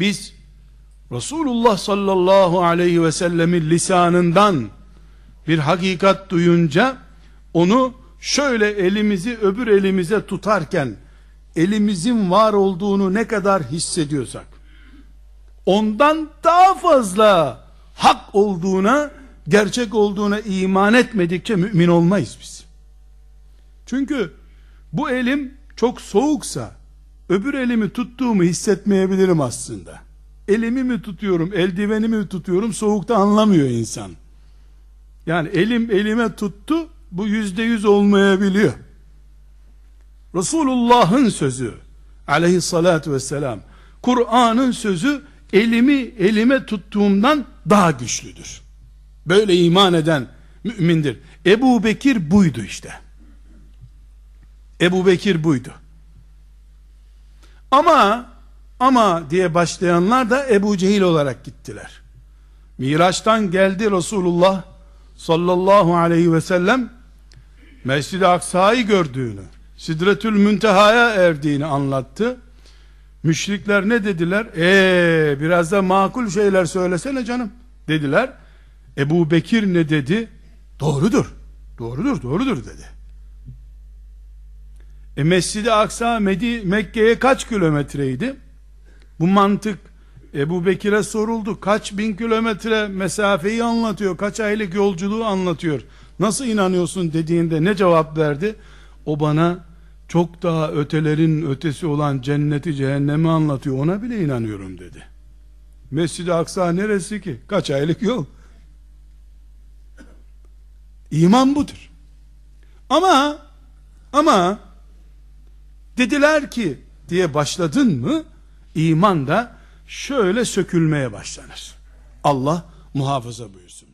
biz Resulullah sallallahu aleyhi ve sellemin lisanından bir hakikat duyunca onu şöyle elimizi öbür elimize tutarken elimizin var olduğunu ne kadar hissediyorsak ondan daha fazla hak olduğuna gerçek olduğuna iman etmedikçe mümin olmayız biz. Çünkü bu elim çok soğuksa öbür elimi tuttuğumu hissetmeyebilirim aslında. Elimi mi tutuyorum, eldivenimi mi tutuyorum soğukta anlamıyor insan. Yani elim elime tuttu bu yüzde yüz olmayabiliyor. Resulullah'ın sözü aleyhissalatü vesselam Kur'an'ın sözü elimi elime tuttuğumdan daha güçlüdür. Böyle iman eden mümindir. Ebu Bekir buydu işte. Ebu Bekir buydu. Ama ama diye başlayanlar da Ebu Cehil olarak gittiler. Miraç'tan geldi Resulullah sallallahu aleyhi ve sellem Mescid-i Aksa'yı gördüğünü, Sidretül Münteha'ya erdiğini anlattı. Müşrikler ne dediler? Ee, biraz da makul şeyler söylesene canım dediler. Ebu Bekir ne dedi? Doğrudur. Doğrudur, doğrudur dedi. E Mescid-i Aksa Mekke'ye kaç kilometreydi? Bu mantık Ebu Bekir'e soruldu. Kaç bin kilometre mesafeyi anlatıyor. Kaç aylık yolculuğu anlatıyor. Nasıl inanıyorsun dediğinde ne cevap verdi? O bana çok daha ötelerin ötesi olan cenneti cehennemi anlatıyor. Ona bile inanıyorum dedi. Mescid-i Aksa neresi ki? Kaç aylık yol? İman budur. Ama ama dediler ki diye başladın mı iman da şöyle sökülmeye başlanır. Allah muhafaza buyursun.